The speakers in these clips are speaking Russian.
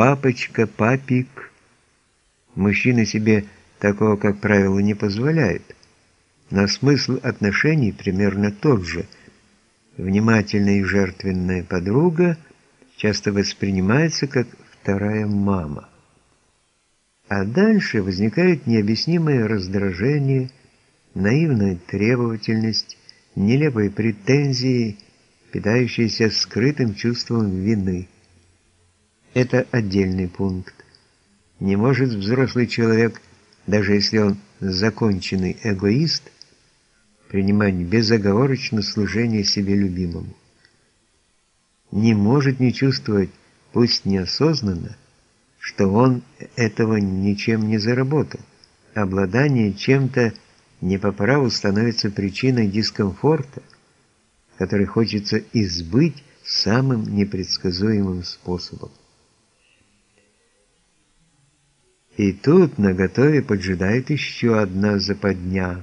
папочка, папик. Мужчины себе такого, как правило, не позволяют. Но смысл отношений примерно тот же. Внимательная и жертвенная подруга часто воспринимается как вторая мама. А дальше возникает необъяснимое раздражение, наивная требовательность, нелепые претензии, питающиеся скрытым чувством вины. Это отдельный пункт. Не может взрослый человек, даже если он законченный эгоист, принимать безоговорочно служение себе любимому. Не может не чувствовать, пусть неосознанно, что он этого ничем не заработал. Обладание чем-то не по праву становится причиной дискомфорта, который хочется избыть самым непредсказуемым способом. И тут на готове поджидает еще одна западня,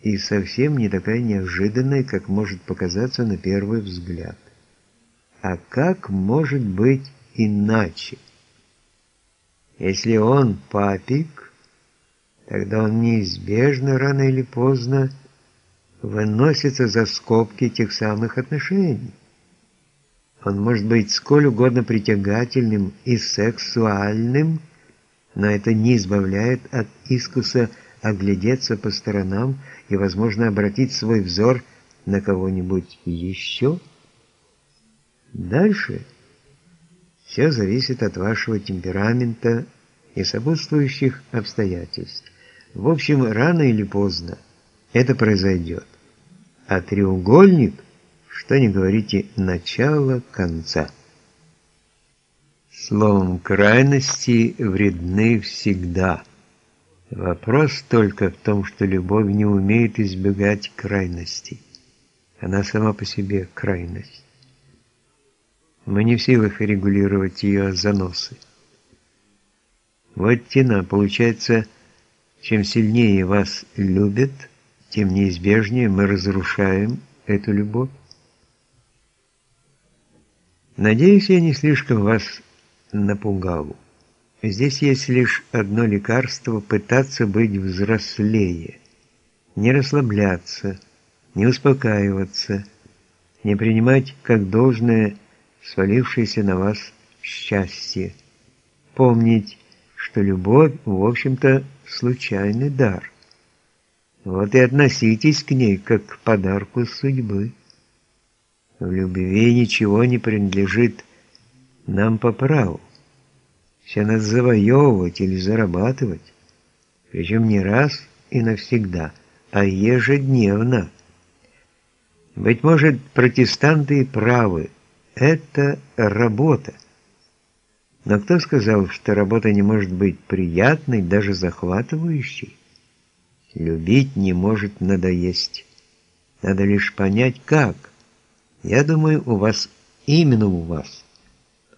и совсем не такая неожиданная, как может показаться на первый взгляд. А как может быть иначе? Если он папик, тогда он неизбежно, рано или поздно, выносится за скобки тех самых отношений. Он может быть сколь угодно притягательным и сексуальным, но это не избавляет от искуса оглядеться по сторонам и, возможно, обратить свой взор на кого-нибудь еще. Дальше все зависит от вашего темперамента и сопутствующих обстоятельств. В общем, рано или поздно это произойдет. А треугольник, что не говорите, начало конца. Словом, крайности вредны всегда. Вопрос только в том, что любовь не умеет избегать крайностей. Она сама по себе крайность. Мы не в силах регулировать ее заносы. Вот тена, получается, чем сильнее вас любят, тем неизбежнее мы разрушаем эту любовь. Надеюсь, я не слишком вас напугал. Здесь есть лишь одно лекарство – пытаться быть взрослее, не расслабляться, не успокаиваться, не принимать как должное свалившееся на вас счастье, помнить, что любовь, в общем-то, случайный дар. Вот и относитесь к ней как к подарку судьбы. В любви ничего не принадлежит нам по праву. Все надо завоевывать или зарабатывать, причем не раз и навсегда, а ежедневно. Быть может, протестанты правы, это работа. Но кто сказал, что работа не может быть приятной, даже захватывающей? Любить не может надоесть. Надо лишь понять, как. Я думаю, у вас, именно у вас,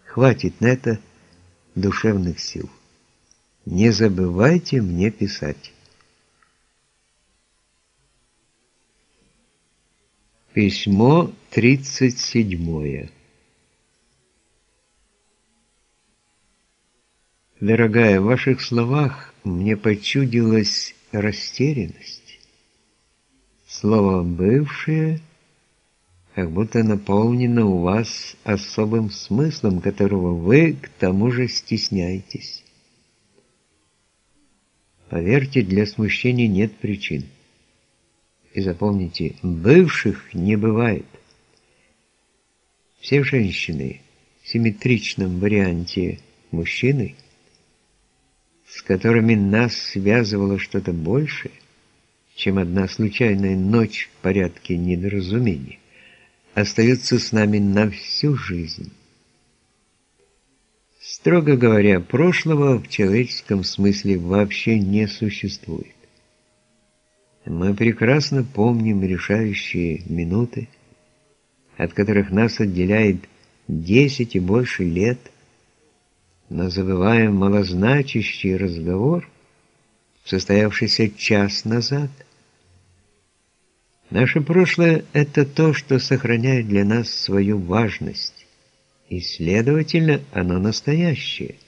хватит на это душевных сил. Не забывайте мне писать. Письмо 37. Дорогая, в ваших словах мне почудилась растерянность. Слово «бывшее» как будто наполнено у вас особым смыслом, которого вы к тому же стесняетесь. Поверьте, для смущения нет причин. И запомните, бывших не бывает. Все женщины в симметричном варианте мужчины, с которыми нас связывало что-то большее, чем одна случайная ночь в порядке недоразумения, остаются с нами на всю жизнь. Строго говоря, прошлого в человеческом смысле вообще не существует. Мы прекрасно помним решающие минуты, от которых нас отделяет 10 и больше лет, но забываем малозначащий разговор, состоявшийся час назад – Наше прошлое – это то, что сохраняет для нас свою важность. И, следовательно, оно настоящее –